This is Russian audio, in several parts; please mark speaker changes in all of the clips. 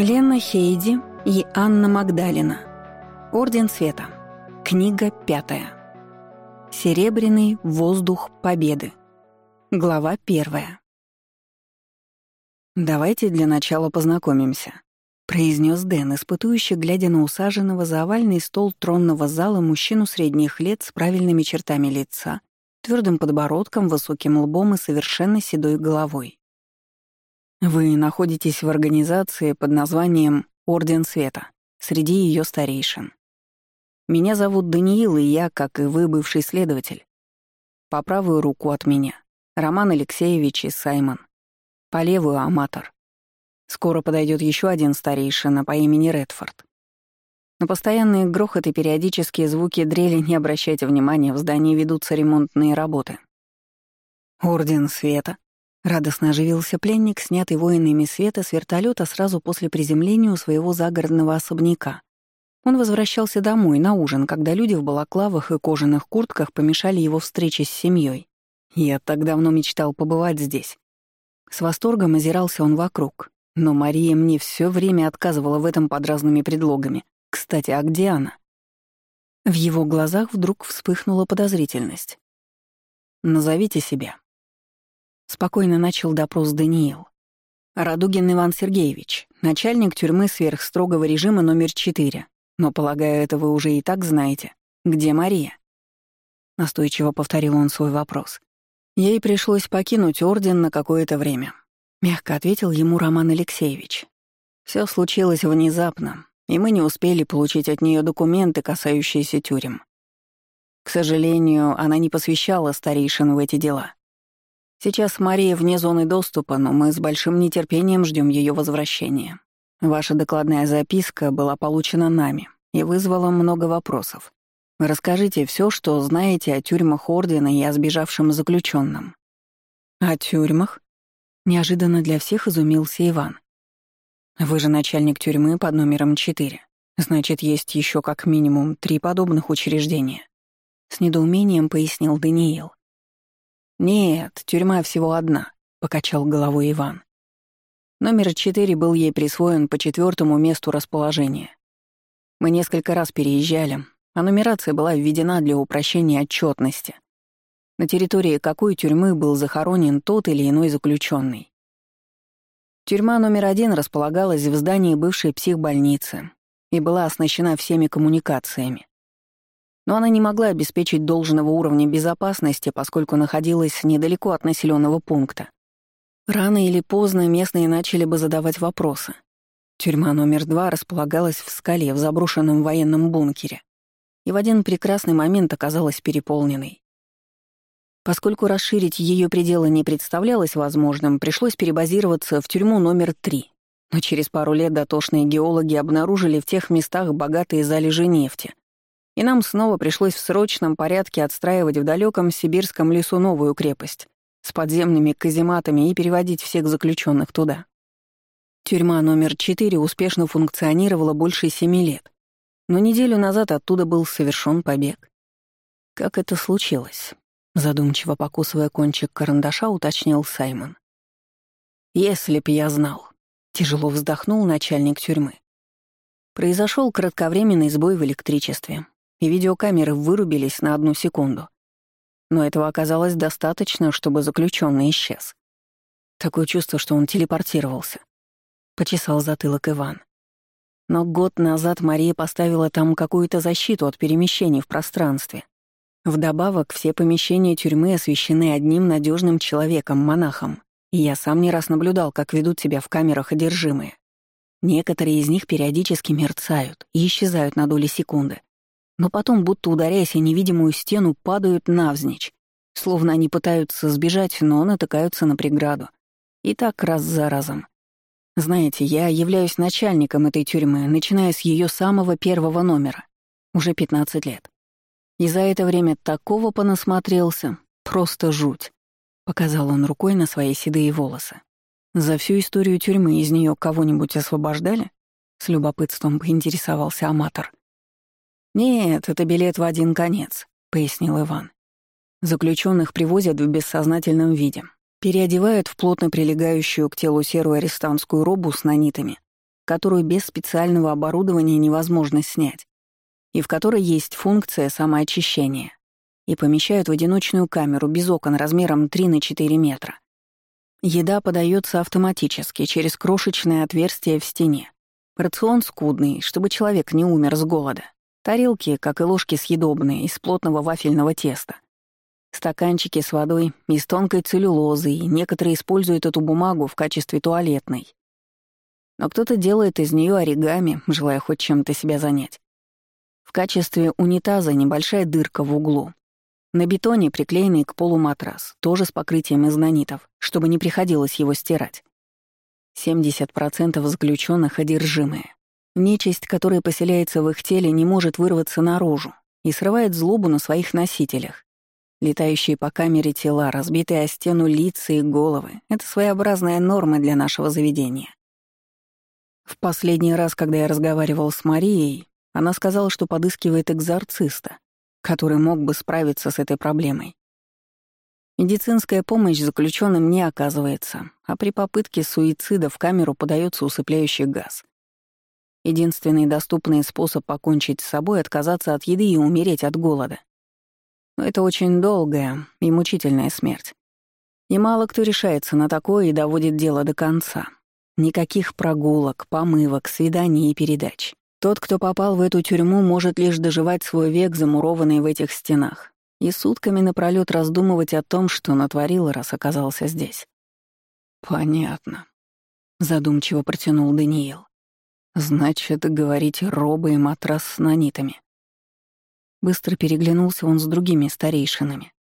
Speaker 1: Лена Хейди и Анна Магдалина. Орден Света. Книга пятая. Серебряный воздух победы. Глава первая. «Давайте для начала познакомимся», — произнес Дэн, испытующий, глядя на усаженного за овальный стол тронного зала мужчину средних лет с правильными чертами лица, твердым подбородком, высоким лбом и совершенно седой головой. Вы находитесь в организации под названием «Орден Света», среди ее старейшин. Меня зовут Даниил, и я, как и вы, бывший следователь. По правую руку от меня — Роман Алексеевич и Саймон. По левую — Аматор. Скоро подойдет еще один старейшина по имени Редфорд. На постоянные грохоты и периодические звуки дрели не обращайте внимания, в здании ведутся ремонтные работы. Орден Света Радостно оживился пленник, снятый воинами света с вертолета сразу после приземления у своего загородного особняка. Он возвращался домой на ужин, когда люди в балаклавах и кожаных куртках помешали его встрече с семьей. Я так давно мечтал побывать здесь. С восторгом озирался он вокруг, но Мария мне все время отказывала в этом под разными предлогами. Кстати, а где она? В его глазах вдруг вспыхнула подозрительность. «Назовите себя», Спокойно начал допрос Даниил. Радугин Иван Сергеевич, начальник тюрьмы сверхстрогого режима номер 4. Но, полагаю, это вы уже и так знаете. Где Мария? Настойчиво повторил он свой вопрос. Ей пришлось покинуть орден на какое-то время. Мягко ответил ему Роман Алексеевич. Все случилось внезапно, и мы не успели получить от нее документы, касающиеся тюрем. К сожалению, она не посвящала старейшин в эти дела. Сейчас Мария вне зоны доступа, но мы с большим нетерпением ждем ее возвращения. Ваша докладная записка была получена нами и вызвала много вопросов. Расскажите все, что знаете о тюрьмах Ордена и о сбежавшем заключенном. О тюрьмах? Неожиданно для всех изумился Иван. Вы же начальник тюрьмы под номером 4. Значит, есть еще как минимум три подобных учреждения. С недоумением пояснил Даниил. «Нет, тюрьма всего одна», — покачал головой Иван. Номер четыре был ей присвоен по четвертому месту расположения. Мы несколько раз переезжали, а нумерация была введена для упрощения отчетности. На территории какой тюрьмы был захоронен тот или иной заключенный. Тюрьма номер один располагалась в здании бывшей психбольницы и была оснащена всеми коммуникациями но она не могла обеспечить должного уровня безопасности, поскольку находилась недалеко от населенного пункта. Рано или поздно местные начали бы задавать вопросы. Тюрьма номер два располагалась в скале в заброшенном военном бункере и в один прекрасный момент оказалась переполненной. Поскольку расширить ее пределы не представлялось возможным, пришлось перебазироваться в тюрьму номер три. Но через пару лет дотошные геологи обнаружили в тех местах богатые залежи нефти, и нам снова пришлось в срочном порядке отстраивать в далеком сибирском лесу новую крепость с подземными казематами и переводить всех заключенных туда. Тюрьма номер 4 успешно функционировала больше семи лет, но неделю назад оттуда был совершен побег. Как это случилось? Задумчиво покусывая кончик карандаша, уточнил Саймон. «Если б я знал», — тяжело вздохнул начальник тюрьмы. Произошел кратковременный сбой в электричестве и видеокамеры вырубились на одну секунду. Но этого оказалось достаточно, чтобы заключенный исчез. Такое чувство, что он телепортировался. Почесал затылок Иван. Но год назад Мария поставила там какую-то защиту от перемещений в пространстве. Вдобавок, все помещения тюрьмы освещены одним надежным человеком, монахом, и я сам не раз наблюдал, как ведут себя в камерах одержимые. Некоторые из них периодически мерцают и исчезают на доли секунды, но потом, будто ударяясь о невидимую стену, падают навзничь, словно они пытаются сбежать, но натыкаются на преграду. И так раз за разом. Знаете, я являюсь начальником этой тюрьмы, начиная с ее самого первого номера. Уже 15 лет. И за это время такого понасмотрелся, просто жуть. Показал он рукой на свои седые волосы. За всю историю тюрьмы из нее кого-нибудь освобождали? С любопытством поинтересовался аматор. «Нет, это билет в один конец», — пояснил Иван. Заключенных привозят в бессознательном виде, переодевают в плотно прилегающую к телу серую арестантскую робу с нанитами, которую без специального оборудования невозможно снять, и в которой есть функция самоочищения, и помещают в одиночную камеру без окон размером 3 на 4 метра. Еда подается автоматически через крошечное отверстие в стене. Рацион скудный, чтобы человек не умер с голода. Тарелки, как и ложки съедобные, из плотного вафельного теста. Стаканчики с водой из тонкой целлюлозы, и некоторые используют эту бумагу в качестве туалетной. Но кто-то делает из нее оригами, желая хоть чем-то себя занять. В качестве унитаза небольшая дырка в углу. На бетоне приклеенный к полу матрас, тоже с покрытием из нанитов, чтобы не приходилось его стирать. 70% заключенных одержимые. Нечисть, которая поселяется в их теле, не может вырваться наружу и срывает злобу на своих носителях. Летающие по камере тела, разбитые о стену лица и головы — это своеобразная норма для нашего заведения. В последний раз, когда я разговаривал с Марией, она сказала, что подыскивает экзорциста, который мог бы справиться с этой проблемой. Медицинская помощь заключенным не оказывается, а при попытке суицида в камеру подается усыпляющий газ. Единственный доступный способ покончить с собой — отказаться от еды и умереть от голода. Но это очень долгая и мучительная смерть. И мало кто решается на такое и доводит дело до конца. Никаких прогулок, помывок, свиданий и передач. Тот, кто попал в эту тюрьму, может лишь доживать свой век, замурованный в этих стенах, и сутками напролёт раздумывать о том, что натворил, раз оказался здесь. «Понятно», — задумчиво протянул Даниил. «Значит, говорите, роба и матрас с нанитами». Быстро переглянулся он с другими старейшинами.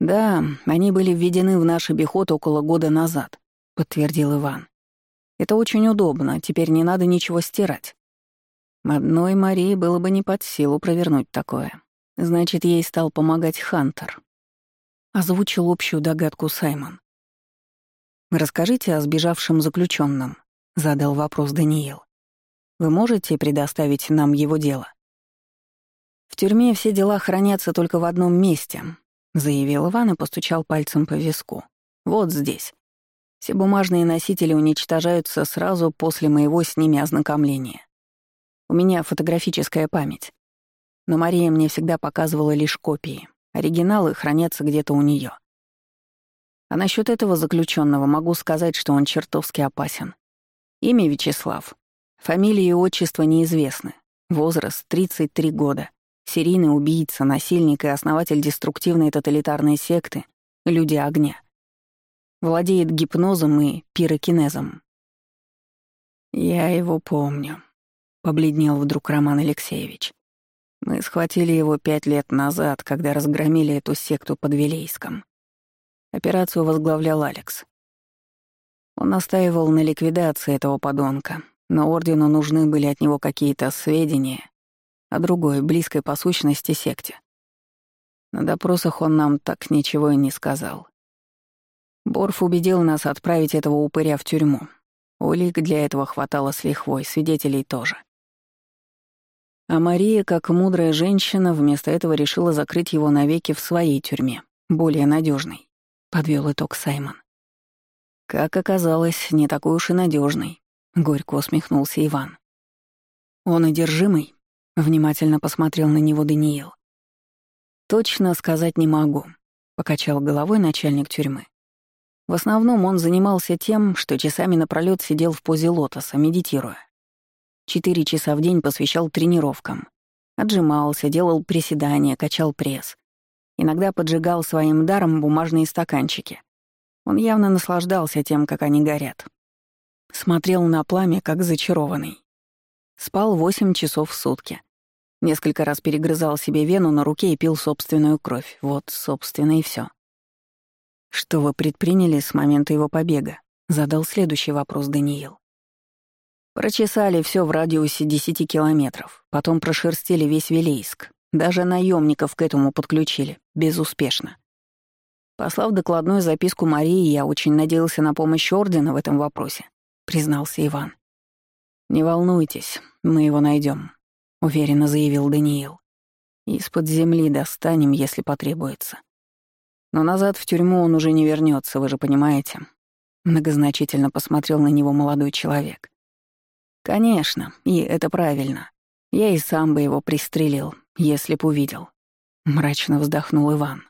Speaker 1: «Да, они были введены в наш обиход около года назад», — подтвердил Иван. «Это очень удобно, теперь не надо ничего стирать. Одной Марии было бы не под силу провернуть такое. Значит, ей стал помогать Хантер». Озвучил общую догадку Саймон. «Расскажите о сбежавшем заключенном, задал вопрос Даниил. «Вы можете предоставить нам его дело?» «В тюрьме все дела хранятся только в одном месте», — заявил Иван и постучал пальцем по виску. «Вот здесь. Все бумажные носители уничтожаются сразу после моего с ними ознакомления. У меня фотографическая память. Но Мария мне всегда показывала лишь копии. Оригиналы хранятся где-то у нее. А насчет этого заключенного могу сказать, что он чертовски опасен. Имя Вячеслав. Фамилия и отчество неизвестны. Возраст — 33 года. Серийный убийца, насильник и основатель деструктивной тоталитарной секты «Люди огня». Владеет гипнозом и пирокинезом. «Я его помню», — побледнел вдруг Роман Алексеевич. «Мы схватили его пять лет назад, когда разгромили эту секту под Вилейском. Операцию возглавлял Алекс. Он настаивал на ликвидации этого подонка, но Ордену нужны были от него какие-то сведения о другой, близкой по сущности секте. На допросах он нам так ничего и не сказал. Борф убедил нас отправить этого упыря в тюрьму. Улик для этого хватало с лихвой, свидетелей тоже. А Мария, как мудрая женщина, вместо этого решила закрыть его навеки в своей тюрьме, более надежной. — подвел итог Саймон. «Как оказалось, не такой уж и надежный, горько усмехнулся Иван. «Он одержимый?» — внимательно посмотрел на него Даниил. «Точно сказать не могу», — покачал головой начальник тюрьмы. В основном он занимался тем, что часами напролёт сидел в позе лотоса, медитируя. Четыре часа в день посвящал тренировкам. Отжимался, делал приседания, качал пресс. Иногда поджигал своим даром бумажные стаканчики. Он явно наслаждался тем, как они горят. Смотрел на пламя, как зачарованный. Спал восемь часов в сутки. Несколько раз перегрызал себе вену на руке и пил собственную кровь. Вот, собственно, и все. «Что вы предприняли с момента его побега?» — задал следующий вопрос Даниил. Прочесали все в радиусе десяти километров, потом прошерстили весь Вилейск, даже наемников к этому подключили. Безуспешно. Послав докладную записку Марии, я очень надеялся на помощь Ордена в этом вопросе, признался Иван. «Не волнуйтесь, мы его найдем, уверенно заявил Даниил. «Из-под земли достанем, если потребуется. Но назад в тюрьму он уже не вернется, вы же понимаете». Многозначительно посмотрел на него молодой человек. Конечно, и это правильно. Я и сам бы его пристрелил, если б увидел. Мрачно вздохнул Иван.